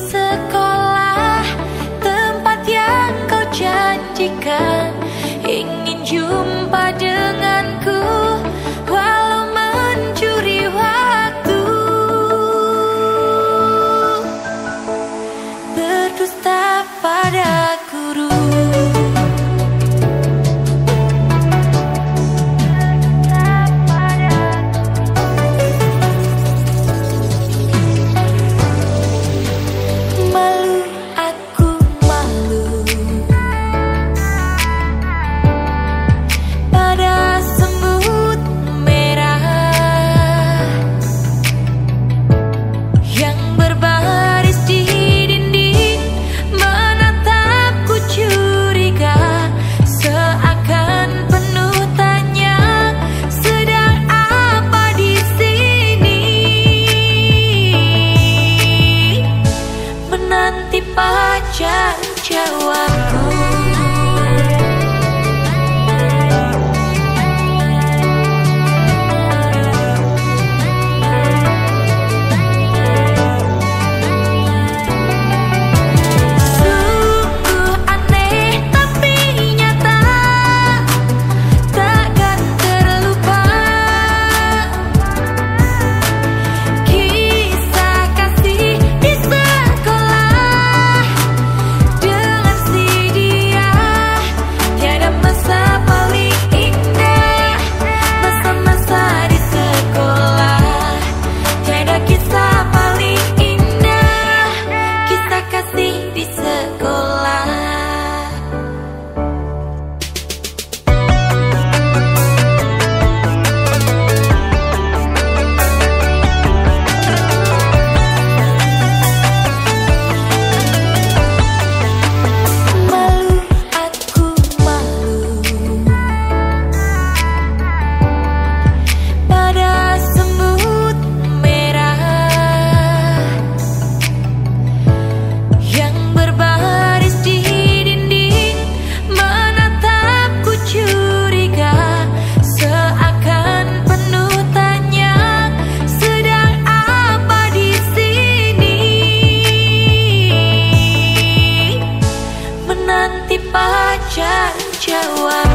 sekolah Tempat yang kau janjikan. Ingin jumpa denganku Walau mencuri waktu. Berdusta why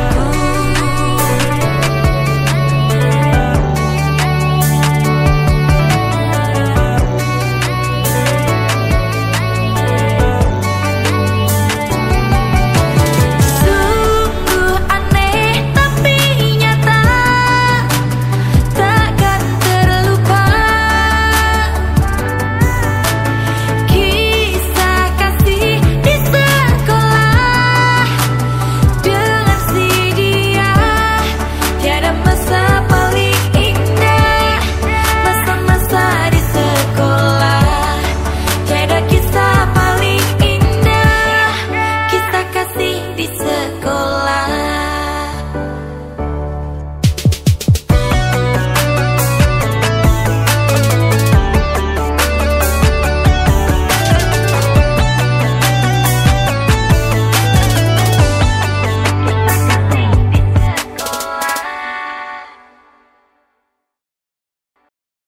seperti